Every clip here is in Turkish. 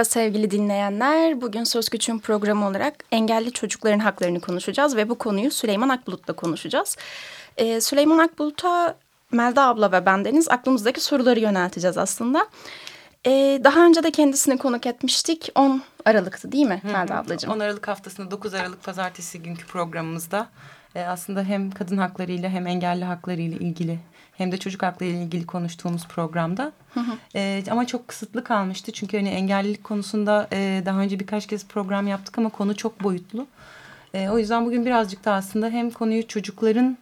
Merhaba sevgili dinleyenler. Bugün Söz Güç'ün programı olarak engelli çocukların haklarını konuşacağız ve bu konuyu Süleyman Akbulut'la konuşacağız. Ee, Süleyman Akbulut'a Melda abla ve bendeniz aklımızdaki soruları yönelteceğiz aslında. Ee, daha önce de kendisini konuk etmiştik. 10 Aralık'tı değil mi Melda ablacığım? 10 Aralık haftasında 9 Aralık pazartesi günkü programımızda e, aslında hem kadın haklarıyla hem engelli haklarıyla ilgili hem de çocuk hakları ile ilgili konuştuğumuz programda. E, ama çok kısıtlı kalmıştı. Çünkü hani engellilik konusunda e, daha önce birkaç kez program yaptık ama konu çok boyutlu. E, o yüzden bugün birazcık da aslında hem konuyu çocukların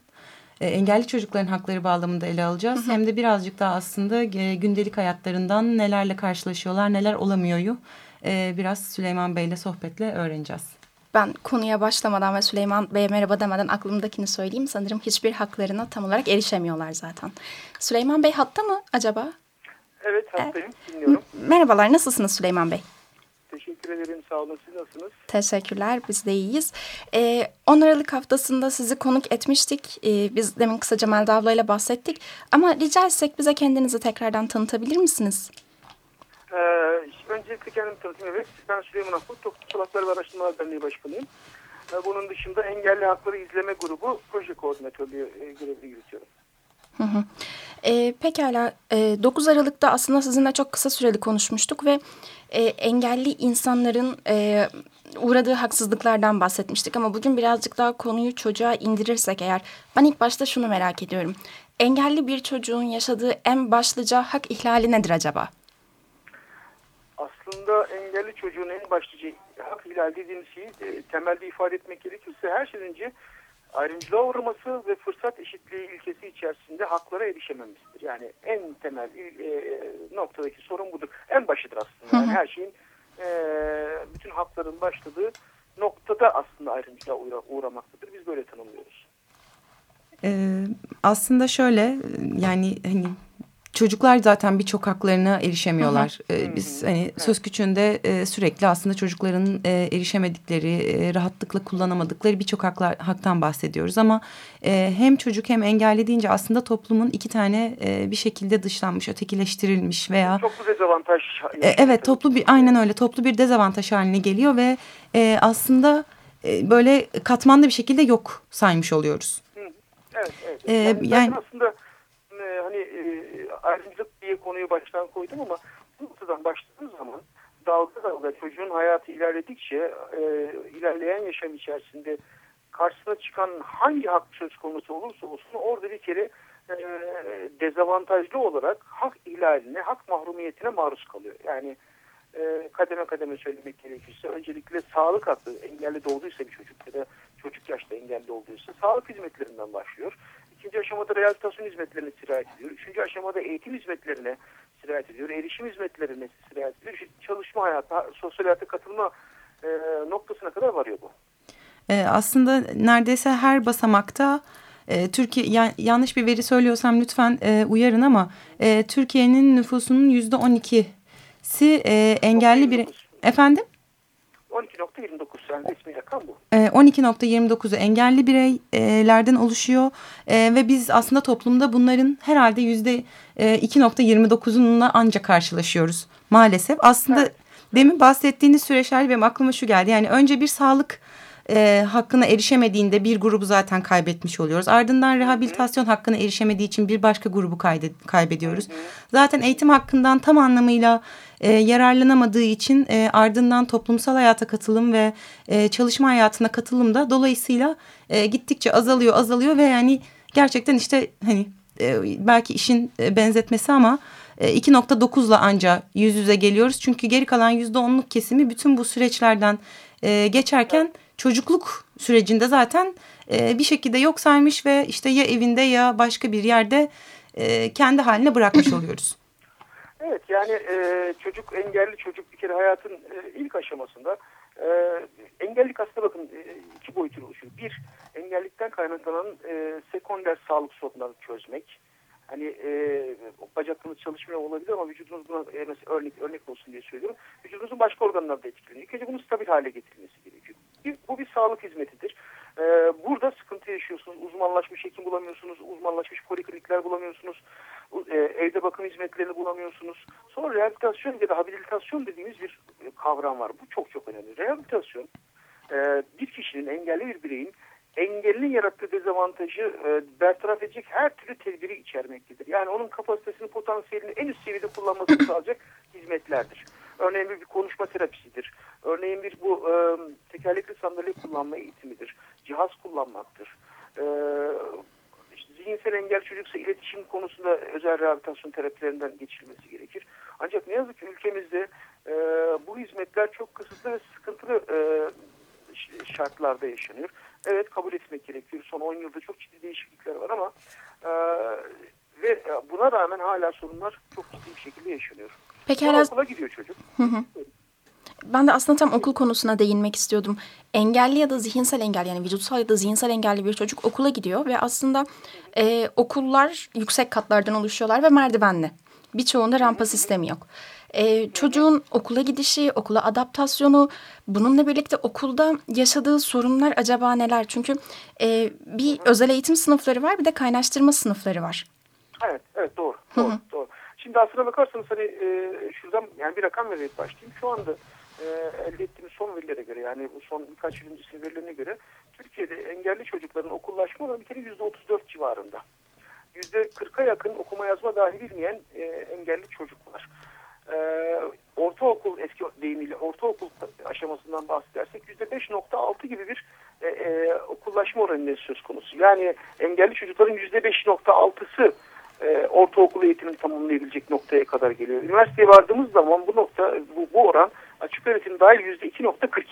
e, engelli çocukların hakları bağlamında ele alacağız. Hem de birazcık daha aslında e, gündelik hayatlarından nelerle karşılaşıyorlar, neler olamıyoryu e, biraz Süleyman Bey'le sohbetle öğreneceğiz. Ben konuya başlamadan ve Süleyman Bey'e merhaba demeden aklımdakini söyleyeyim. Sanırım hiçbir haklarına tam olarak erişemiyorlar zaten. Süleyman Bey hatta mı acaba? Evet hattayım. Dinliyorum. Merhabalar. Nasılsınız Süleyman Bey? Teşekkür ederim. Sağ olun. Siz nasılsınız? Teşekkürler. Biz de iyiyiz. Ee, 10 Aralık haftasında sizi konuk etmiştik. Ee, biz demin kısaca Melda ablayla bahsettik. Ama rica etsek bize kendinizi tekrardan tanıtabilir misiniz? Ee, öncelikle kendimi tanıtayım. Evet. Ben Süleyman Akbul. Toplum Hakları ve Araştırmalar Derneği Başkanıyım. Ee, bunun dışında Engelli Hakları İzleme Grubu proje koordinatörlüğü e, görevi yürütüyorum. Hı hı. E, pekala e, 9 Aralık'ta aslında sizinle çok kısa süreli konuşmuştuk ve e, engelli insanların e, uğradığı haksızlıklardan bahsetmiştik ama bugün birazcık daha konuyu çocuğa indirirsek eğer ben ilk başta şunu merak ediyorum. Engelli bir çocuğun yaşadığı en başlıca hak ihlali nedir acaba? Aslında engelli çocuğun en başlıca hak ihlali dediğimiz şeyi e, temelde ifade etmek gerekirse her şeyden önce ayrımcılığa uğraması ve fırsat eşitliği ilkesi içerisinde haklara erişememesidir. Yani en temel e, noktadaki sorun budur. En başıdır aslında. Yani her şeyin e, bütün hakların başladığı noktada aslında ayrımcılığa uğra uğramaktadır. Biz böyle tanımlıyoruz. Ee, aslında şöyle yani hani çocuklar zaten birçok haklarına erişemiyorlar. Hı hı. Ee, biz hani evet. söz küçüğünde e, sürekli aslında çocukların e, erişemedikleri, e, rahatlıkla kullanamadıkları birçok haklar haktan bahsediyoruz ama e, hem çocuk hem engelli deyince aslında toplumun iki tane e, bir şekilde dışlanmış, ötekileştirilmiş veya toplu dezavantaj. E, evet, toplu bir aynen öyle toplu bir dezavantaj haline geliyor ve e, aslında e, böyle katmanlı bir şekilde yok saymış oluyoruz. Hı. Evet, evet. E, yani, yani aslında e, hani e, ayrımcılık diye konuyu baştan koydum ama bu noktadan başladığımız zaman dalga dalga çocuğun hayatı ilerledikçe e, ilerleyen yaşam içerisinde karşısına çıkan hangi hak söz konusu olursa olsun orada bir kere e, dezavantajlı olarak hak ihlaline, hak mahrumiyetine maruz kalıyor. Yani e, kademe kademe söylemek gerekirse öncelikle sağlık hakkı engelli doğduysa bir çocuk ya da çocuk yaşta engelli olduysa sağlık hizmetlerinden başlıyor. İkinci aşamada rehabilitasyon hizmetlerine sirayet ediyor. Üçüncü aşamada eğitim hizmetlerine sirayet ediyor. Erişim hizmetlerine sirayet ediyor. İşte çalışma hayatı, sosyal hayata katılma e, noktasına kadar varıyor bu. E, aslında neredeyse her basamakta e, Türkiye ya, yanlış bir veri söylüyorsam lütfen e, uyarın ama e, Türkiye'nin nüfusunun yüzde on ikisi e, engelli bir efendim 12.29 yani resmi rakam bu. E, 12.29'u engelli bireylerden oluşuyor e, ve biz aslında toplumda bunların herhalde yüzde 2.29'unla e, ancak karşılaşıyoruz maalesef. Aslında evet. demin bahsettiğiniz süreçler benim aklıma şu geldi yani önce bir sağlık e, hakkına erişemediğinde bir grubu zaten kaybetmiş oluyoruz. Ardından rehabilitasyon Hı -hı. hakkına erişemediği için bir başka grubu kaybediyoruz. Hı -hı. Zaten eğitim hakkından tam anlamıyla e, yararlanamadığı için e, ardından toplumsal hayata katılım ve e, çalışma hayatına katılım da dolayısıyla e, gittikçe azalıyor azalıyor ve yani gerçekten işte hani e, belki işin e, benzetmesi ama 2.9'la e, anca yüz yüze geliyoruz. Çünkü geri kalan %10'luk kesimi bütün bu süreçlerden e, geçerken çocukluk sürecinde zaten e, bir şekilde yok saymış ve işte ya evinde ya başka bir yerde e, kendi haline bırakmış oluyoruz. Evet yani e, çocuk engelli çocuk bir kere hayatın e, ilk aşamasında e, engellik aslında bakın e, iki boyutlu oluşuyor. Bir engellikten kaynaklanan e, sekonder sağlık sorunlarını çözmek. Hani e, bacaklarınız çalışmıyor olabilir ama vücudunuz buna e, mesela örnek örnek olsun diye söylüyorum. Vücudunuzun başka organları da etkileniyor. İlk bunu stabil hale getirilmesi gerekiyor. Bir, bu bir sağlık hizmetidir. E, burada sıkıntı yaşıyorsunuz. Uzmanlaşmış hekim bulamıyorsunuz. Uzmanlaşmış poliklinikler bulamıyorsunuz. E, evde bakım hizmetlerini bulamıyorsunuz. Sonra rehabilitasyon ya da habilitasyon dediğimiz bir kavram var. Bu çok çok önemli. Rehabilitasyon e, bir kişinin engelli bir bireyin engelli yarattığı dezavantajı e, bertaraf edecek her türlü tedbiri içermektedir. Yani onun kapasitesini, potansiyelini en üst seviyede kullanmasını sağlayacak hizmetlerdir. Örneğin bir, bir konuşma terapisidir. Örneğin bir bu e, tekerlekli sandalye kullanma eğitimidir. Cihaz kullanmaktır. E, işte zihinsel engel çocuksa iletişim konusunda özel rehabilitasyon terapilerinden geçilmesi gerekir. Ancak ne yazık ki ülkemizde e, bu hizmetler çok kısıtlı ve sıkıntılı e, şartlarda yaşanıyor. Evet kabul etmek gerekiyor. Son 10 yılda çok ciddi değişiklikler var ama e, ve buna rağmen hala sorunlar çok ciddi bir şekilde yaşanıyor. Peki hala... okula gidiyor çocuk. Hı hı. Ben de aslında tam okul konusuna değinmek istiyordum. Engelli ya da zihinsel engel yani vücutsal ya da zihinsel engelli bir çocuk okula gidiyor ve aslında e, okullar yüksek katlardan oluşuyorlar ve merdivenli. Birçoğunda rampa sistemi yok. Ee, çocuğun okula gidişi, okula adaptasyonu, bununla birlikte okulda yaşadığı sorunlar acaba neler? Çünkü e, bir özel eğitim sınıfları var, bir de kaynaştırma sınıfları var. Evet, evet doğru. doğru, doğru. Şimdi aslına bakarsanız hani e, şuradan yani bir rakam vererek başlayayım. Şu anda e, elde ettiğimiz son verilere göre yani bu son birkaç yıl öncesinin verilerine göre Türkiye'de engelli çocukların okullaşma oranı bir kere %34 civarında. %40'a yakın okuma yazma dahi bilmeyen e, engelli çocuk var e, ortaokul eski deyimiyle ortaokul aşamasından bahsedersek %5.6 gibi bir e, e, okullaşma oranı söz konusu. Yani engelli çocukların %5.6'sı e, ortaokul eğitimini tamamlayabilecek noktaya kadar geliyor. Üniversiteye vardığımız zaman bu nokta bu, bu oran açık öğretim dahil %2.42.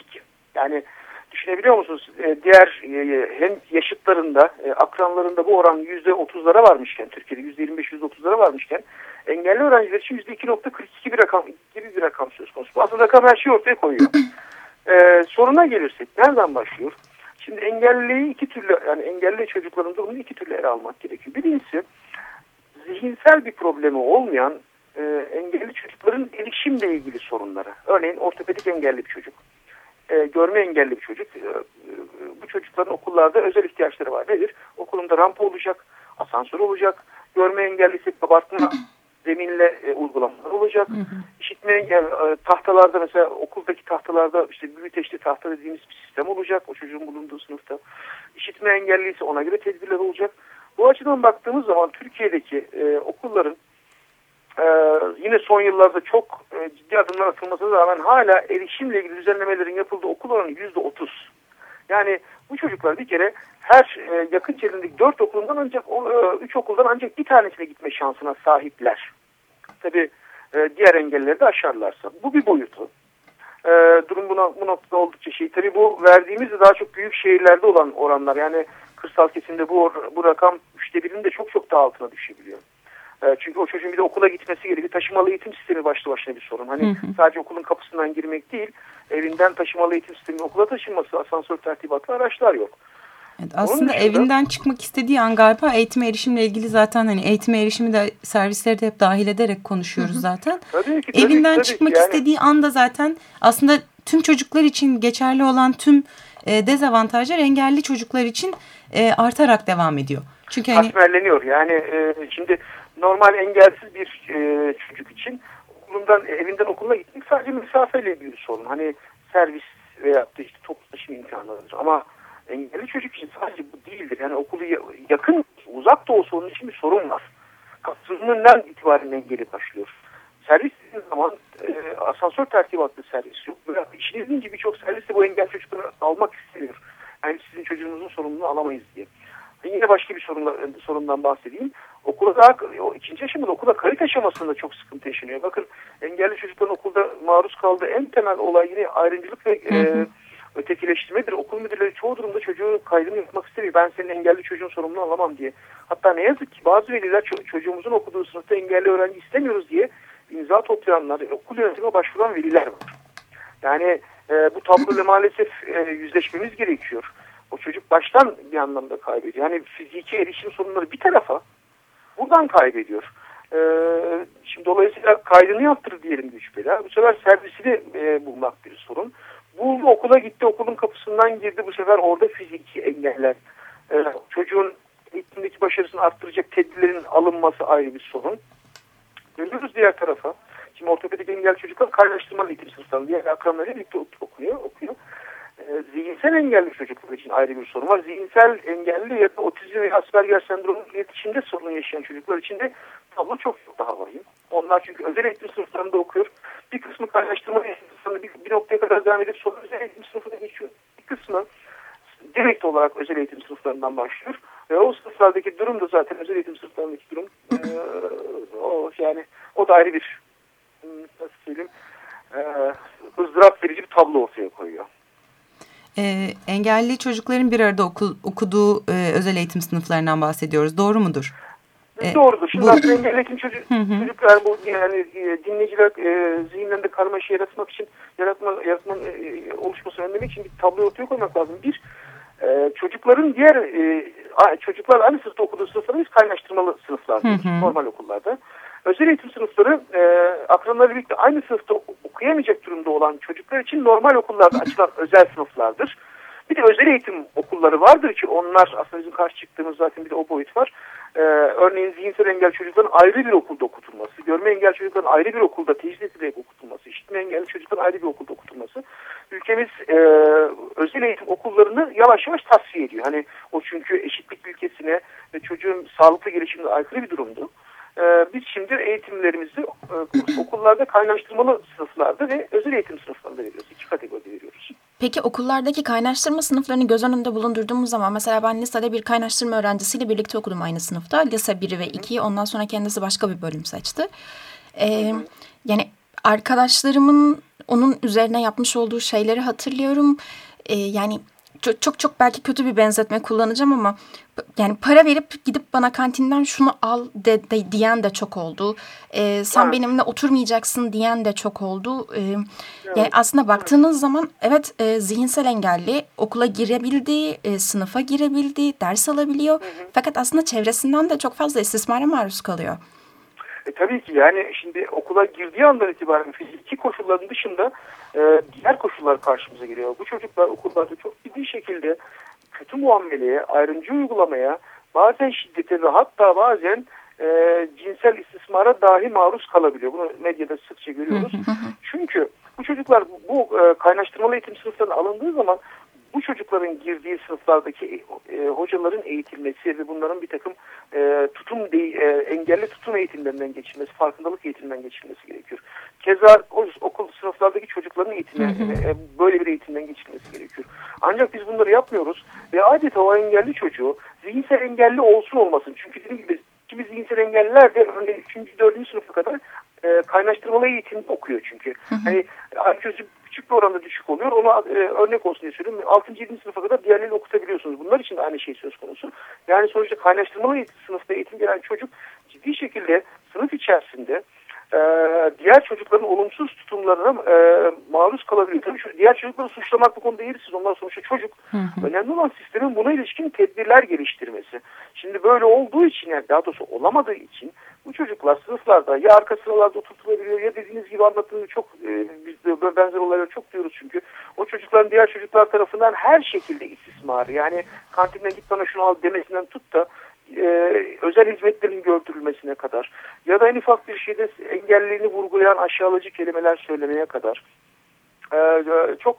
Yani düşünebiliyor musunuz? E, diğer e, hem yaşıtlarında, e, akranlarında bu oran %30'lara varmışken, Türkiye'de %25-%30'lara varmışken engelli öğrenciler için %2.42 bir rakam gibi bir rakam söz konusu. Bu aslında rakam her şeyi ortaya koyuyor. ee, soruna gelirsek nereden başlıyor? Şimdi engelliyi iki türlü yani engelli çocukların durumunu iki türlü ele almak gerekiyor. Birincisi zihinsel bir problemi olmayan e, engelli çocukların erişimle ilgili sorunları. Örneğin ortopedik engelli bir çocuk, e, görme engelli bir çocuk. E, e, bu çocukların okullarda özel ihtiyaçları var. Nedir? Okulunda rampa olacak, asansör olacak, görme engellisi kabartma zeminle e, uygulamalar olacak. Hı hı. İşitme yani, e, tahtalarda mesela okuldaki tahtalarda işte büyüteçli tahta dediğimiz bir sistem olacak. O çocuğun bulunduğu sınıfta. İşitme engelliyse ona göre tedbirler olacak. Bu açıdan baktığımız zaman Türkiye'deki e, okulların e, yine son yıllarda çok e, ciddi adımlar atılmasına rağmen hala erişimle ilgili düzenlemelerin yapıldığı okul oranı yüzde otuz. Yani bu çocuklar bir kere her e, yakın çevrendeki dört okulundan ancak o, e, üç okuldan ancak bir tanesine gitme şansına sahipler. Tabi e, diğer engelleri de aşarlarsa. Bu bir boyutu. E, durum buna, bu noktada oldukça şey. Tabi bu verdiğimiz de daha çok büyük şehirlerde olan oranlar. Yani kırsal kesimde bu, bu rakam üçte birinin de çok çok daha altına düşebiliyor. E, çünkü o çocuğun bir de okula gitmesi gerekiyor. Taşımalı eğitim sistemi başlı başına bir sorun. Hani hı hı. sadece okulun kapısından girmek değil, evinden taşımalı eğitim sistemi okula taşınması, asansör tertibatlı araçlar yok. Evet, aslında dışında, evinden çıkmak istediği an galiba eğitime erişimle ilgili zaten hani eğitime erişimi de servisleri de hep dahil ederek konuşuyoruz hı hı. zaten. Tabii ki, tabii, evinden tabii, çıkmak yani... istediği anda zaten aslında tüm çocuklar için geçerli olan tüm e, dezavantajlar engelli çocuklar için e, artarak devam ediyor. Çünkü hani... Hasmerleniyor. Yani e, şimdi normal engelsiz bir e, çocuk için okulundan evinden okuluna gitmek sadece mesafeyle bir sorun. Hani servis veya işte toplu taşıma imkanlarıdır. Ama engelli çocuk için sadece bu değildir. Yani okulu yakın, uzak da olsa onun için bir sorun var. Kapsızlığından itibaren engeli başlıyor. Servis dediğiniz zaman e, asansör tertibatlı servis yok. Böyle işiniz deyince birçok servis de bu engel çocukları almak istemiyor. Yani sizin çocuğunuzun sorumluluğunu alamayız diye. Yine başka bir sorunla, sorundan bahsedeyim. Okula daha, o ikinci aşamada okula kayıt aşamasında çok sıkıntı yaşanıyor. Bakın engelli çocukların okulda maruz kaldığı en temel olay yine ayrımcılık ve hı hı. E, ötekileştirmedir. Okul müdürleri çoğu durumda çocuğun kaydını yapmak istemiyor. Ben senin engelli çocuğun sorumluluğunu alamam diye. Hatta ne yazık ki bazı veliler çocuğumuzun okuduğu sınıfta engelli öğrenci istemiyoruz diye imza toplayanlar, okul yönetimine başvuran veliler var. Yani e, bu tabloyla maalesef e, yüzleşmemiz gerekiyor. O çocuk baştan bir anlamda kaybediyor. Yani fiziki erişim sorunları bir tarafa buradan kaybediyor. E, şimdi dolayısıyla kaydını yaptır diyelim güçbela. Bu sefer servisini e, bulmak bir sorun. Buldu okula gitti okulun kapısından girdi bu sefer orada fiziki engeller. E, çocuğun eğitimdeki başarısını arttıracak tedbirlerin alınması ayrı bir sorun. Dönüyoruz diğer tarafa. Şimdi ortopedik engelli çocuklar kaynaştırmalı eğitim sınıflarında diğer akranlarıyla birlikte okuyor. okuyor. Zihinsel engelli çocuklar için ayrı bir sorun var. Zihinsel engelli ya da otizm ve Asperger sendromu iletişimde sorun yaşayan çocuklar için de tablo çok çok daha vahim. Onlar çünkü özel eğitim sınıflarında okuyor. Bir kısmı kaynaştırma sınıflarında bir, bir noktaya kadar devam edip sonra özel eğitim sınıfına geçiyor. Bir kısmı direkt olarak özel eğitim sınıflarından başlıyor. Ve o sınıflardaki durum da zaten özel eğitim sınıflarındaki durum e, o yani o da ayrı bir nasıl söyleyeyim e, ızdırap verici bir tablo ortaya koyuyor. E, engelli çocukların bir arada okul, okuduğu e, özel eğitim sınıflarından bahsediyoruz. Doğru mudur? E, Doğrudur. Şimdi aslında engelli eğitim çocuk, çocuklar bu yani e, dinleyiciler e, zihinlerinde karmaşa yaratmak için yaratma, yaratma e, oluşmasını önlemek için bir tablo ortaya koymak lazım. Bir e, çocukların diğer e, çocuklar aynı sınıfta okuduğu sınıfları biz kaynaştırmalı sınıflar normal okullarda. Özel eğitim sınıfları e, akranlarla birlikte aynı sınıfta okuyamayacak durumda olan çocuklar için normal okullarda açılan özel sınıflardır. Bir de özel eğitim okulları vardır ki onlar aslında bizim karşı çıktığımız zaten bir de o boyut var. Ee, örneğin zihinsel engel çocukların ayrı bir okulda okutulması, görme engel çocukların ayrı bir okulda tecrit edilerek okutulması, işitme engelli çocukların ayrı bir okulda okutulması. Ülkemiz e, özel eğitim okullarını yavaş yavaş tasfiye ediyor. Hani o çünkü eşitlik ülkesine ve çocuğun sağlıklı gelişimine aykırı bir durumdu. Ee, biz şimdi eğitimlerimizi e, okullarda kaynaştırmalı sınıflarda ve özel eğitim sınıflarında veriyoruz. İki kategoride veriyoruz. Peki okullardaki kaynaştırma sınıflarını göz önünde bulundurduğumuz zaman mesela ben lisede bir kaynaştırma öğrencisiyle birlikte okudum aynı sınıfta. Lise 1 ve 2'yi ondan sonra kendisi başka bir bölüm seçti. Ee, yani arkadaşlarımın onun üzerine yapmış olduğu şeyleri hatırlıyorum. Ee, yani çok, çok çok belki kötü bir benzetme kullanacağım ama yani para verip gidip bana kantinden şunu al de, de diyen de çok oldu. Ee, sen evet. benimle oturmayacaksın diyen de çok oldu. Ee, evet. Yani aslında baktığınız evet. zaman evet e, zihinsel engelli okula girebildi, e, sınıfa girebildi, ders alabiliyor. Hı hı. Fakat aslında çevresinden de çok fazla istismara maruz kalıyor. E, tabii ki yani şimdi okula girdiği andan itibaren fiziki koşulların dışında e, diğer koşullar karşımıza geliyor. Bu çocuklar okullarda çok ciddi şekilde kötü muameleye, ayrımcı uygulamaya, bazen şiddete ve hatta bazen e, cinsel istismara dahi maruz kalabiliyor. Bunu medyada sıkça görüyoruz. Çünkü bu çocuklar bu e, kaynaştırmalı eğitim sınıflarına alındığı zaman bu çocukların girdiği sınıflardaki e, hocaların eğitilmesi ve bunların bir takım e, tutum de, e, engelli tutum eğitimlerinden geçilmesi, farkındalık eğitiminden geçilmesi gerekiyor. Keza o, okul sınıflardaki çocukların eğitimi, e, böyle bir eğitimden geçilmesi gerekiyor. Ancak biz bunları yapmıyoruz ve adeta o engelli çocuğu zihinsel engelli olsun olmasın. Çünkü dediğim gibi kimi zihinsel engelliler de örneğin 3. 4. sınıfa kadar e, kaynaştırmalı eğitim okuyor çünkü. Hani IQ'su küçük bir oranda düşük oluyor. Ona e, örnek olsun diye söylüyorum. 6. 7. sınıfa kadar diğerlerini okutabiliyorsunuz. Bunlar için de aynı şey söz konusu. Yani sonuçta kaynaştırmalı eğitim, sınıfta eğitim gelen çocuk ciddi şekilde sınıf içerisinde e, diğer çocukların olumsuz tutumlarına e, maruz kalabiliyor. Tabii şu, diğer çocukları suçlamak bu konuda değiliz. Onlar sonuçta çocuk. Hı hı. Önemli olan sistemin buna ilişkin tedbirler geliştirmesi. Şimdi böyle olduğu için yani daha doğrusu olamadığı için bu çocuklar sınıflarda ya arka sıralarda oturtulabiliyor ya dediğiniz gibi anlattığınız çok e, biz de benzer olayları çok diyoruz çünkü o çocukların diğer çocuklar tarafından her şekilde istismar yani kantinden git bana şunu al demesinden tut da e, özel hizmetlerin gördürülmesine kadar ya da en ufak bir şeyde engelliliğini vurgulayan aşağılayıcı kelimeler söylemeye kadar e, e, çok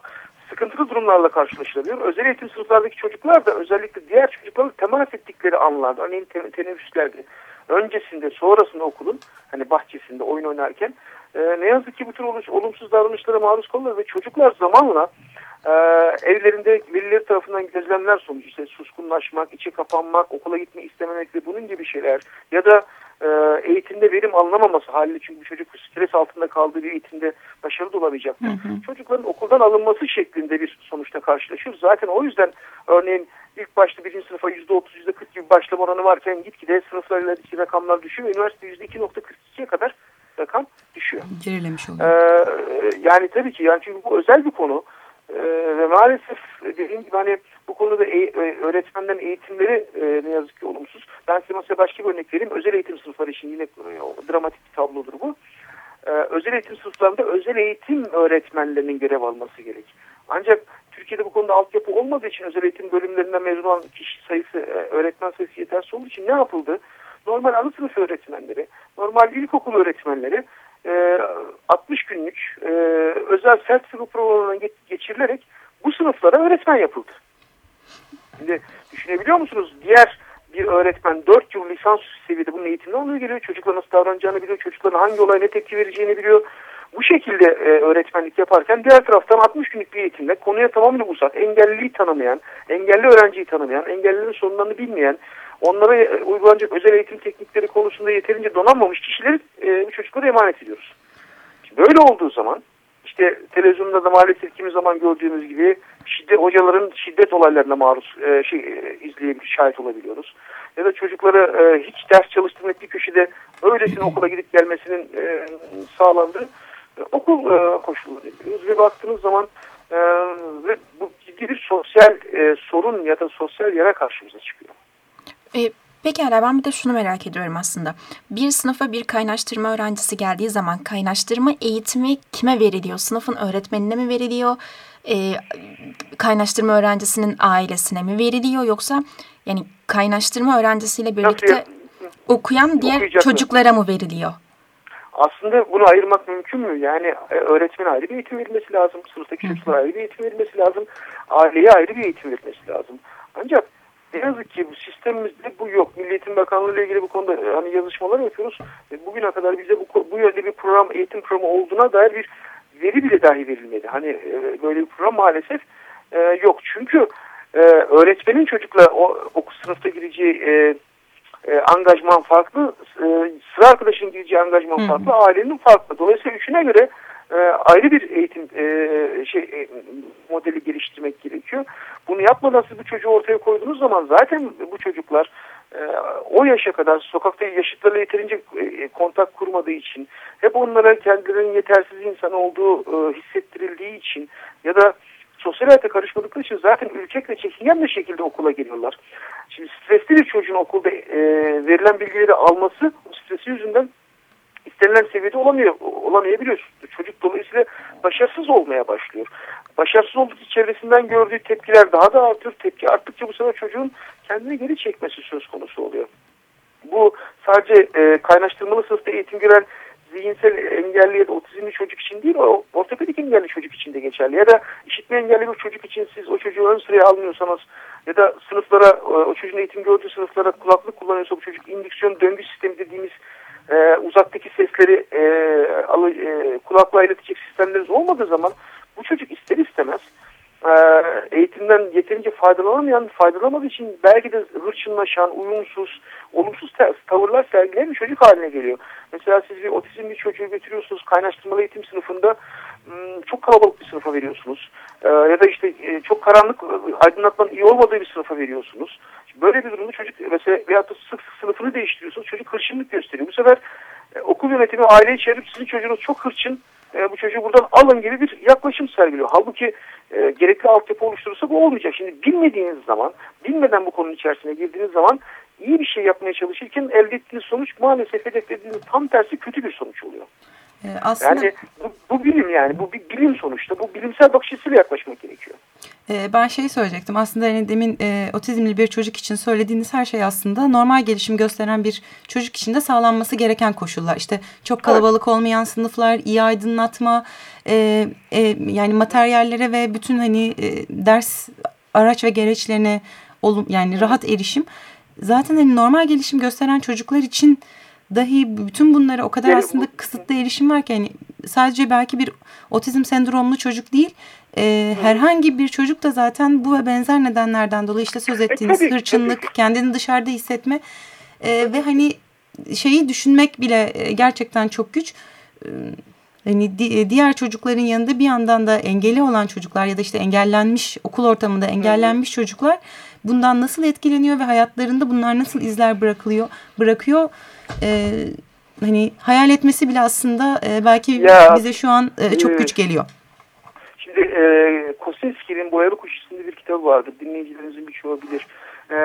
sıkıntılı durumlarla karşılaşılıyor. Özel eğitim sınıflardaki çocuklar da özellikle diğer çocukların temas ettikleri anlarda, örneğin teneffüslerde, öncesinde, sonrasında okulun hani bahçesinde oyun oynarken e, ne yazık ki bu tür olumsuz davranışlara maruz kalırlar ve çocuklar zamanla e, evlerinde velileri tarafından gözlemler sonucu işte suskunlaşmak, içe kapanmak, okula gitme istememek ve bunun gibi şeyler ya da e, eğitimde verim alınamaması haliyle çünkü çocuk stres altında kaldığı bir eğitimde başarılı. Hı hı. Çocukların okuldan alınması şeklinde bir sonuçta karşılaşıyoruz. Zaten o yüzden örneğin ilk başta birinci sınıfa yüzde otuz, yüzde kırk gibi başlama oranı varken gitgide sınıflarla rakamlar düşüyor. Üniversite yüzde iki nokta kırk ikiye kadar rakam düşüyor düşüyor. Gerilemiş oluyor. Ee, yani tabii ki yani çünkü bu özel bir konu ee, ve maalesef dediğim gibi hani bu konuda e öğretmenlerin eğitimleri e, ne yazık ki olumsuz. Ben size mesela başka bir örnek vereyim. Özel eğitim sınıfları için yine e, dramatik bir tablodur bu. Ee, özel eğitim sınıflarında özel eğitim öğretmenlerinin görev alması gerek. Ancak Türkiye'de bu konuda altyapı olmadığı için özel eğitim bölümlerinden mezun olan kişi sayısı, e, öğretmen sayısı yetersiz olduğu için ne yapıldı? Normal ana sınıf öğretmenleri, normal ilkokul öğretmenleri 60 e, günlük e, özel sert sınıf programına geçirilerek bu sınıflara öğretmen yapıldı. Şimdi düşünebiliyor musunuz? Diğer bir öğretmen 4 yıl lisans seviyede bunun eğitimini alıyor geliyor. Çocuklar nasıl davranacağını biliyor. Çocukların hangi olay ne tepki vereceğini biliyor. Bu şekilde e, öğretmenlik yaparken diğer taraftan 60 günlük bir eğitimle konuya tamamen uzak, engelliliği tanımayan, engelli öğrenciyi tanımayan, engellilerin sorunlarını bilmeyen, onlara e, uygulanacak özel eğitim teknikleri konusunda yeterince donanmamış kişileri e, bu çocuklara emanet ediyoruz. Şimdi böyle olduğu zaman işte televizyonda da maalesef kimi zaman gördüğümüz gibi şiddet hocaların şiddet olaylarına maruz e, şey e, izleyip şahit olabiliyoruz. Ya da çocuklara e, hiç ders çalıştırmak bir köşede öylesine okula gidip gelmesinin e, sağlandığı okul e, koşulları ve baktığınız zaman e, ve bu ciddi bir sosyal e, sorun ya da sosyal yere karşımıza çıkıyor. E, Pekala ben bir de şunu merak ediyorum aslında. Bir sınıfa bir kaynaştırma öğrencisi geldiği zaman kaynaştırma eğitimi kime veriliyor? Sınıfın öğretmenine mi veriliyor? E, kaynaştırma öğrencisinin ailesine mi veriliyor? Yoksa yani kaynaştırma öğrencisiyle birlikte okuyan diğer çocuklara mı veriliyor? Aslında bunu ayırmak mümkün mü? Yani e, öğretmene ayrı bir eğitim verilmesi lazım. Sınıftaki çocuklara ayrı bir eğitim verilmesi lazım. Aileye ayrı bir eğitim verilmesi lazım. Ancak ne yazık ki bu sistemimizde bu yok. Milli Eğitim Bakanlığı ile ilgili bu konuda e, hani yazışmalar yapıyoruz. E, bugüne kadar bize bu, bu yönde bir program, eğitim programı olduğuna dair bir veri bile dahi verilmedi. Hani böyle bir program maalesef yok. Çünkü öğretmenin çocukla o, o sınıfta gireceği angajman farklı, sıra arkadaşının gireceği angajman farklı, ailenin farklı. Dolayısıyla üçüne göre e, ayrı bir eğitim e, şey e, modeli geliştirmek gerekiyor. Bunu yapmadan siz bu çocuğu ortaya koyduğunuz zaman zaten bu çocuklar e, o yaşa kadar sokakta yaşıtlarıyla yeterince e, kontak kurmadığı için hep onlara kendilerinin yetersiz insan olduğu e, hissettirildiği için ya da sosyal hayata karışmadıkları için zaten ürkek ve çekingen bir şekilde okula geliyorlar. Şimdi stresli bir çocuğun okulda e, verilen bilgileri alması stresi yüzünden istenilen seviyede olamıyor, olamayabiliyor. Çocuk dolayısıyla başarısız olmaya başlıyor. Başarısız oldukça çevresinden gördüğü tepkiler daha da artıyor. Tepki arttıkça bu sefer çocuğun kendini geri çekmesi söz konusu oluyor. Bu sadece e, kaynaştırmalı sınıfta eğitim gören zihinsel engelli ya da otizmli çocuk için değil, o ortopedik engelli çocuk için de geçerli. Ya da işitme engelli bir çocuk için siz o çocuğu ön sıraya almıyorsanız ya da sınıflara, e, o çocuğun eğitim gördüğü sınıflara kulaklık kullanıyorsa bu çocuk indüksiyon döngü sistemi dediğimiz e, uzaktaki sesleri e, alı, e, kulaklığa iletecek sistemleriniz olmadığı zaman bu çocuk ister istemez e, eğitimden yeterince faydalanamayan, faydalanamadığı için belki de hırçınlaşan, uyumsuz, olumsuz tavırlar sergileyen bir çocuk haline geliyor. Mesela siz bir otizmli çocuğu götürüyorsunuz kaynaştırmalı eğitim sınıfında çok kalabalık bir sınıfa veriyorsunuz. Ee, ya da işte e, çok karanlık aydınlatmanın iyi olmadığı bir sınıfa veriyorsunuz. Böyle bir durumda çocuk mesela veyahut da sık sık sınıfını değiştiriyorsunuz. Çocuk hırçınlık gösteriyor. Bu sefer e, okul yönetimi aileyi çevirip sizin çocuğunuz çok hırçın e, bu çocuğu buradan alın gibi bir yaklaşım sergiliyor. Halbuki e, gerekli altyapı oluşturursa bu olmayacak. Şimdi bilmediğiniz zaman, bilmeden bu konunun içerisine girdiğiniz zaman iyi bir şey yapmaya çalışırken elde ettiğiniz sonuç maalesef hedeflediğiniz tam tersi kötü bir sonuç oluyor. Ee, aslında... Yani bu, bu bilim yani bu bir bilim sonuçta bu bilimsel bakış açısıyla yaklaşmak gerekiyor. Ee, ben şey söyleyecektim aslında hani demin e, otizmli bir çocuk için söylediğiniz her şey aslında normal gelişim gösteren bir çocuk için de sağlanması gereken koşullar. İşte çok kalabalık evet. olmayan sınıflar, iyi aydınlatma, e, e, yani materyallere ve bütün hani e, ders araç ve gereçlerine olum yani rahat erişim. Zaten hani normal gelişim gösteren çocuklar için dahi bütün bunlara o kadar aslında kısıtlı erişim var ki yani sadece belki bir otizm sendromlu çocuk değil e, herhangi bir çocuk da zaten bu ve benzer nedenlerden dolayı işte söz e, ettiğiniz e, hırçınlık, kendini dışarıda hissetme e, ve hani şeyi düşünmek bile e, gerçekten çok güç. E, hani e, diğer çocukların yanında bir yandan da engeli olan çocuklar ya da işte engellenmiş okul ortamında engellenmiş çocuklar bundan nasıl etkileniyor ve hayatlarında bunlar nasıl izler bırakılıyor bırakıyor. E, hani hayal etmesi bile aslında e, belki ya, bize şu an e, çok e, güç geliyor. Şimdi e, Kosinski'nin Boyalı Kuş isimli bir kitabı vardır. Dinleyicilerimizin birçoğu bilir. E,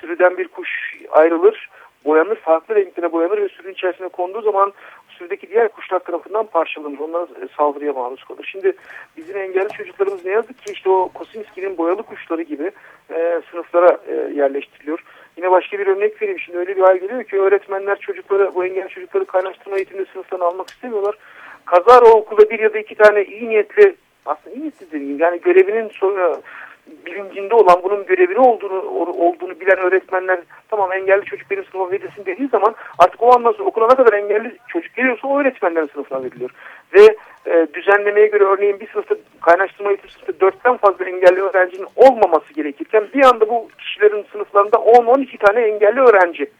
sürüden bir kuş ayrılır, boyanır, farklı renklere boyanır ve sürünün içerisine konduğu zaman sürüdeki diğer kuşlar tarafından parçalanır. Onlar saldırıya maruz kalır. Şimdi bizim engelli çocuklarımız ne yazık ki işte o Kosinski'nin boyalı kuşları gibi e, sınıflara e, yerleştiriliyor. Yine başka bir örnek vereyim. Şimdi öyle bir hal geliyor ki öğretmenler çocukları, bu engelli çocukları kaynaştırma eğitiminde sınıflarına almak istemiyorlar. Kazar o okulda bir ya da iki tane iyi niyetli, aslında iyi niyetli dediğim yani görevinin sonra bilincinde olan bunun görevini olduğunu olduğunu bilen öğretmenler tamam engelli çocuk benim sınıfa verilsin dediği zaman artık o andan okula ne kadar engelli çocuk geliyorsa o öğretmenlerin sınıfına veriliyor. Ve e, düzenlemeye göre örneğin bir sınıfta kaynaştırma eğitim sınıfta dörtten fazla engelli öğrencinin olmaması gerekirken bir anda bu kişilerin sınıflarında 10-12 tane engelli öğrenci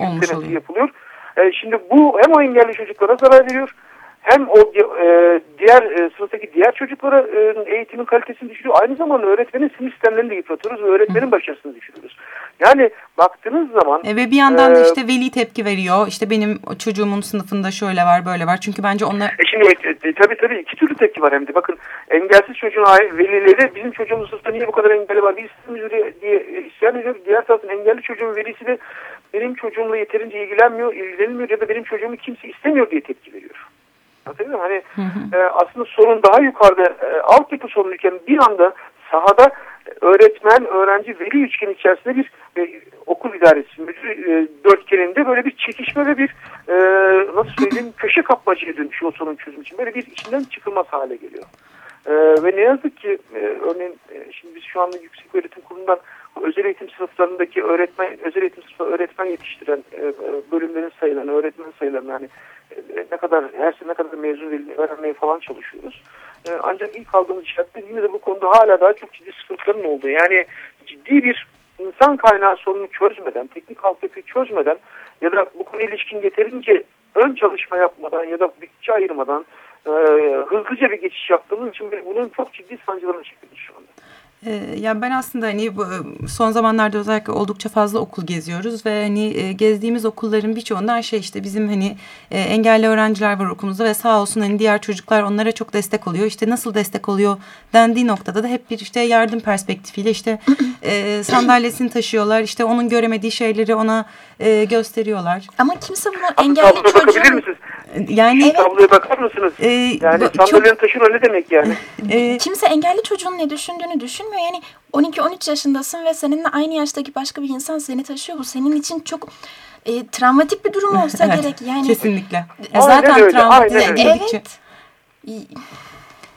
Olmuş yapılıyor. E, şimdi bu hem o engelli çocuklara zarar veriyor hem o e, diğer e, sınıftaki diğer çocuklara e, eğitimin kalitesini düşürüyor. Aynı zamanda öğretmenin sinir sistemlerini de yıpratıyoruz ve öğretmenin başarısını düşürüyoruz. Yani baktığınız zaman... E, ve bir yandan da e, işte veli tepki veriyor. İşte benim çocuğumun sınıfında şöyle var böyle var. Çünkü bence onlar... E şimdi e, e, tabii tabii iki türlü tepki var hem de. Bakın engelsiz çocuğun velileri bizim çocuğumuz sınıfta niye bu kadar engelli var? Bir istemiyoruz diye isyan ediyor. Diğer taraftan engelli çocuğun velisi de benim çocuğumla yeterince ilgilenmiyor, ilgilenmiyor ya da benim çocuğumu kimse istemiyor diye tepki veriyor. Anlatabiliyor Hani hı hı. E, aslında sorun daha yukarıda e, altyapı sorunuyken bir anda sahada öğretmen, öğrenci, veli üçgen içerisinde bir e, okul idaresi, müdür e, dörtgeninde böyle bir çekişme ve bir e, nasıl söyleyeyim köşe kapmacaya dönüşüyor o sorun çözüm için. Böyle bir içinden çıkılmaz hale geliyor. E, ve ne yazık ki e, örneğin e, şimdi biz şu anda yüksek öğretim kurulundan özel eğitim sınıflarındaki öğretmen, özel eğitim sınıfı öğretmen yetiştiren e, bölümlerin sayılarını, öğretmen sayılarını yani e, ne kadar her sene ne kadar mezun öğrenmeye falan çalışıyoruz. E, ancak ilk aldığımız işaretle yine de bu konuda hala daha çok ciddi sıkıntıların olduğu. Yani ciddi bir insan kaynağı sorunu çözmeden, teknik altyapıyı çözmeden ya da bu konu ilişkin yeterince ön çalışma yapmadan ya da bütçe ayırmadan e, hızlıca bir geçiş yaptığımız için bunun çok ciddi sancılarını çekiyoruz şu anda. Ee, ya ben aslında hani bu, son zamanlarda özellikle oldukça fazla okul geziyoruz ve hani e, gezdiğimiz okulların birçoğundan şey işte bizim hani e, engelli öğrenciler var okulumuzda ve sağ olsun hani diğer çocuklar onlara çok destek oluyor. İşte nasıl destek oluyor dendiği noktada da hep bir işte yardım perspektifiyle işte e, sandalyesini taşıyorlar. işte onun göremediği şeyleri ona gösteriyorlar. Ama kimse bunu engelli çocuğun yani evet. tabloya bakar mısınız? E, yani sandalyenin taşır ne demek yani? E, Kimse engelli çocuğun ne düşündüğünü düşünmüyor. Yani 12-13 yaşındasın ve seninle aynı yaştaki başka bir insan seni taşıyor. Bu senin için çok e, travmatik bir durum olsa evet, gerek. Yani kesinlikle. E, zaten travmatik. Evet.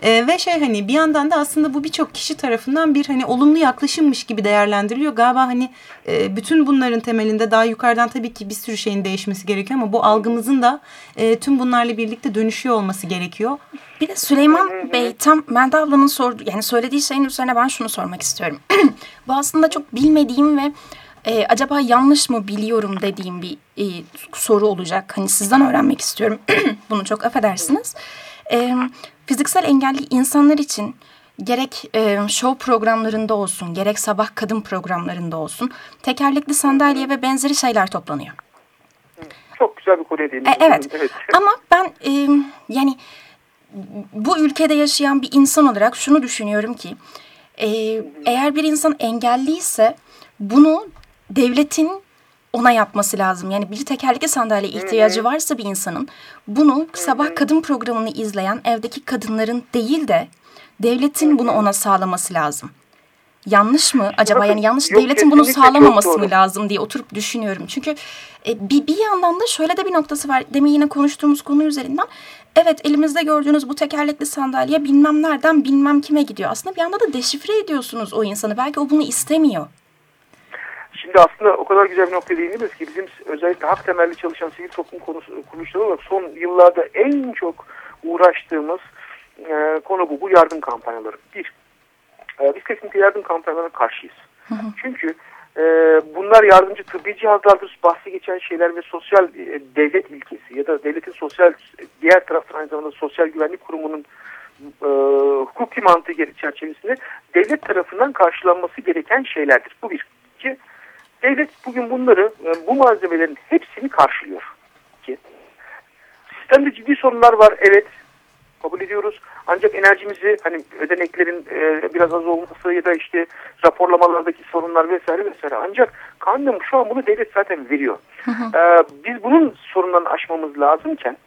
E, ve şey hani bir yandan da aslında bu birçok kişi tarafından bir hani olumlu yaklaşımmış gibi değerlendiriliyor. Galiba hani e, bütün bunların temelinde daha yukarıdan tabii ki bir sürü şeyin değişmesi gerekiyor ama bu algımızın da e, tüm bunlarla birlikte dönüşüyor olması gerekiyor. Bir de Süleyman Bey tam Melda ablanın sordu yani söylediği şeyin üzerine ben şunu sormak istiyorum. bu aslında çok bilmediğim ve e, acaba yanlış mı biliyorum dediğim bir e, soru olacak. Hani sizden öğrenmek istiyorum. Bunu çok affedersiniz. Evet fiziksel engelli insanlar için gerek e, show programlarında olsun, gerek sabah kadın programlarında olsun tekerlekli sandalye ve benzeri şeyler toplanıyor. Çok güzel bir konuya değindiniz. E, evet. evet. Ama ben e, yani bu ülkede yaşayan bir insan olarak şunu düşünüyorum ki e, eğer bir insan engelliyse bunu devletin ona yapması lazım. Yani bir tekerlekli sandalye ihtiyacı varsa bir insanın bunu sabah kadın programını izleyen evdeki kadınların değil de devletin bunu ona sağlaması lazım. Yanlış mı acaba? Yani yanlış Yok, devletin bunu sağlamaması mı lazım diye oturup düşünüyorum. Çünkü e, bir, bir yandan da şöyle de bir noktası var. Demin yine konuştuğumuz konu üzerinden. Evet elimizde gördüğünüz bu tekerlekli sandalye bilmem nereden bilmem kime gidiyor. Aslında bir yanda da deşifre ediyorsunuz o insanı. Belki o bunu istemiyor. Şimdi aslında o kadar güzel bir nokta değindiniz ki bizim özellikle hak temelli çalışan sivil toplum konusu, kuruluşları olarak son yıllarda en çok uğraştığımız e, konu bu. Bu yardım kampanyaları. Bir, e, biz kesinlikle yardım kampanyalarına karşıyız. Hı hı. Çünkü e, bunlar yardımcı tıbbi cihazlardır, bahsi geçen şeyler ve sosyal e, devlet ilkesi ya da devletin sosyal diğer taraftan aynı zamanda sosyal güvenlik kurumunun e, hukuki mantığı çerçevesinde devlet tarafından karşılanması gereken şeylerdir. Bu bir. İki, Devlet bugün bunları, e, bu malzemelerin hepsini karşılıyor. ki sistemde ciddi sorunlar var evet kabul ediyoruz. Ancak enerjimizi hani ödeneklerin e, biraz az olması ya da işte raporlamalardaki sorunlar vesaire vesaire. Ancak kanun şu an bunu devlet zaten veriyor. E, biz bunun sorunlarını aşmamız lazımken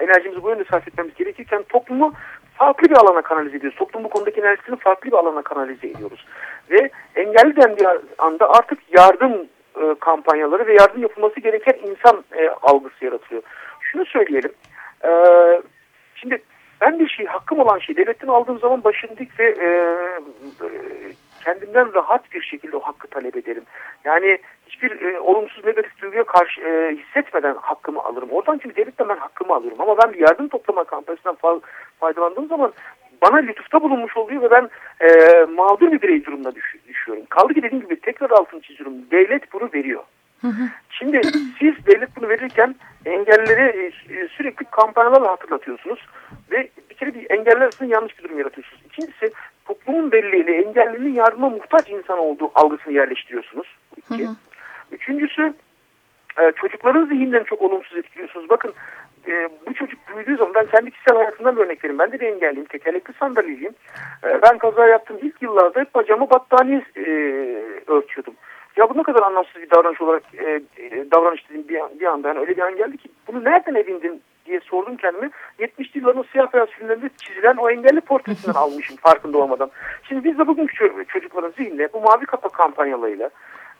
enerjimizi bu yönde sarf etmemiz gerekirken toplumu farklı bir alana kanalize ediyoruz. Toplum bu konudaki enerjisini farklı bir alana kanalize ediyoruz. Ve engelli dendiği anda artık yardım e, kampanyaları ve yardım yapılması gereken insan e, algısı yaratılıyor. Şunu söyleyelim. E, şimdi ben bir şey, hakkım olan şey devletten aldığım zaman başını dik ve e, kendimden rahat bir şekilde o hakkı talep ederim. Yani hiçbir e, olumsuz negatif duyguya karşı e, hissetmeden hakkımı alırım. Oradan çünkü devletten ben hakkımı alıyorum. Ama ben bir yardım toplama kampanyasından fa faydalandığım zaman bana lütufta bulunmuş oluyor ve ben e, mağdur bir birey durumuna düş düşüyorum. Kaldı ki dediğim gibi tekrar altını çiziyorum. Devlet bunu veriyor. Şimdi siz devlet bunu verirken engelleri e, sürekli kampanyalarla hatırlatıyorsunuz ve bir kere bir engeller arasında yanlış bir durum yaratıyorsunuz. İkincisi toplumun belleğiyle engellinin yardıma muhtaç insan olduğu algısını yerleştiriyorsunuz. İki. Üçüncüsü e, çocukların zihinden çok olumsuz etkiliyorsunuz. Bakın e, bu çocuk büyüdüğü zaman ben kendi kişisel hayatımdan örnek vereyim. Ben de bir engelliyim, tekerlekli sandalyeliyim. Ben kaza yaptığım ilk yıllarda hep bacamı battaniye örtüyordum. Ya bu ne kadar anlamsız bir davranış olarak e, davranış dedim bir, bir anda. Yani öyle bir an geldi ki bunu nereden edindin diye sordum kendime. 70'li yılların siyah beyaz filmlerinde çizilen o engelli portresinden almışım farkında olmadan. Şimdi biz de bugünkü çocukların zihnine bu mavi kapak kampanyalarıyla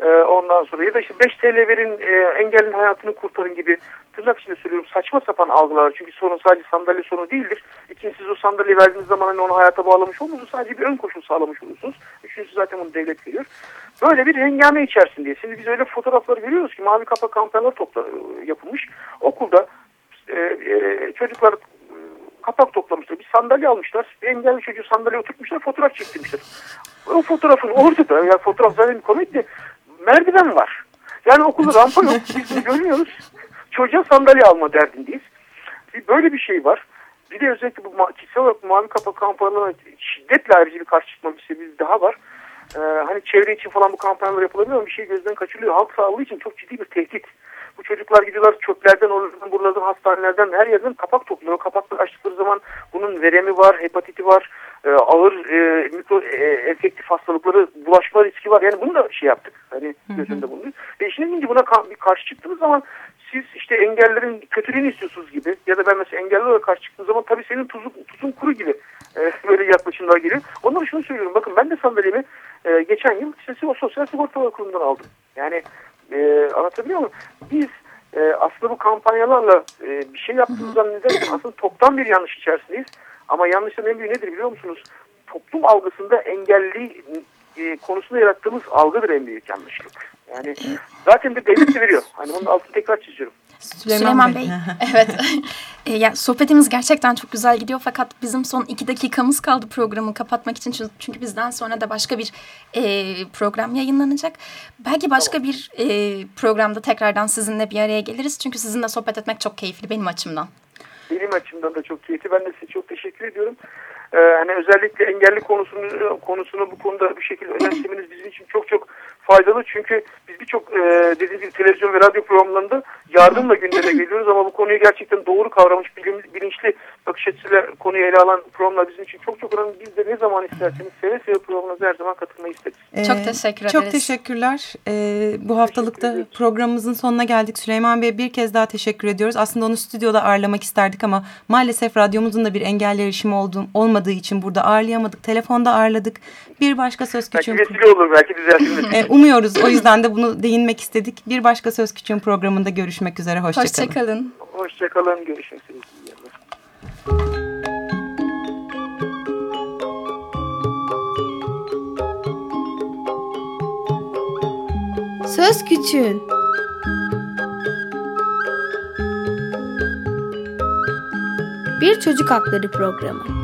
e, ondan sonra ya da işte 5 TL verin e, engellinin hayatını kurtarın gibi tırnak içinde söylüyorum saçma sapan algılar. Çünkü sorun sadece sandalye sorunu değildir. İkincisi siz o sandalye verdiğiniz zaman hani onu hayata bağlamış olmuyorsunuz. Sadece bir ön koşul sağlamış olursunuz. Üçüncüsü zaten bunu devlet veriyor. Böyle bir hengame içerisinde. Şimdi biz öyle fotoğrafları görüyoruz ki mavi kapak kampanyalar topla, yapılmış. Okulda e, e, çocuklar e, kapak toplamışlar. Bir sandalye almışlar. Bir engelli çocuğu sandalye oturtmuşlar. Fotoğraf çektirmişler. O fotoğrafın ortada. Yani fotoğraf zaten komik de merdiven var. Yani okulda rampa yok. Biz bunu görmüyoruz. Çocuğa sandalye alma derdindeyiz. Böyle bir şey var. Bir de özellikle bu kişisel olarak mavi kapak kampanyalarına şiddetle ayrıca bir karşı çıkma bir sebebi daha var. Ee, hani çevre için falan bu kampanyalar yapılabiliyor ama bir şey gözden kaçırılıyor. Halk sağlığı için çok ciddi bir tehdit. Bu çocuklar gidiyorlar çöplerden, oradan, buralardan, hastanelerden her yerden kapak topluyor. Kapakları açtıkları zaman bunun veremi var, hepatiti var, e, ağır e, mikro e, enfektif hastalıkları bulaşma riski var. Yani bunu da şey yaptık. Hani gözünde bunu. Ve işin ilginci buna ka bir karşı çıktığınız zaman siz işte engellerin kötülüğünü istiyorsunuz gibi ya da ben mesela engelli olarak karşı çıktığım zaman tabii senin tuzun, tuzun kuru gibi e, böyle yaklaşımlar geliyor. Ondan şunu söylüyorum. Bakın ben de sandalyemi e, geçen yıl işte o Sosyal Sigortalar Kurumu'ndan aldım. Yani e, anlatabiliyor muyum? Biz e, aslında bu kampanyalarla e, bir şey yaptığımız zannederken aslında toptan bir yanlış içerisindeyiz. Ama yanlışın en büyüğü nedir biliyor musunuz? Toplum algısında engelli e, konusunda yarattığımız algıdır en büyük yanlışlık. Yani zaten de devlet veriyor. Hani bunun altını tekrar çiziyorum. Süleyman, Süleyman Bey. Bey. evet. e, yani sohbetimiz gerçekten çok güzel gidiyor fakat bizim son iki dakikamız kaldı programı kapatmak için çünkü bizden sonra da başka bir e, program yayınlanacak. Belki başka bir e, programda tekrardan sizinle bir araya geliriz çünkü sizinle sohbet etmek çok keyifli benim açımdan. Benim açımdan da çok keyifli. Ben de size çok teşekkür ediyorum. Ee, hani özellikle engelli konusunu konusunu bu konuda bir şekilde önemsemeniz bizim için çok çok faydalı. Çünkü biz birçok e, dediğim gibi televizyon ve radyo programlarında yardımla gündeme geliyoruz ama bu konuyu gerçekten doğru kavramış, bilinçli bakış açısıyla konuyu ele alan programlar bizim için çok çok önemli. Biz de ne zaman isterseniz seve seve programınıza her zaman katılmayı isteriz. Ee, çok teşekkür ederiz. Çok teşekkürler. Ee, bu haftalıkta programımızın sonuna geldik. Süleyman Bey'e bir kez daha teşekkür ediyoruz. Aslında onu stüdyoda ağırlamak isterdik ama maalesef radyomuzun da bir engelli erişimi olduğu, olmadığı için burada ağırlayamadık. Telefonda ağırladık. Bir başka söz küçüğün... Belki vesile olur belki düzeltilir. Umuyoruz. O yüzden de bunu değinmek istedik. Bir başka söz küçüğün programında görüşmek üzere. Hoşçakalın. Hoşçakalın. Hoşçakalın. Görüşmek üzere. Söz Küçüğün Bir Çocuk Hakları Programı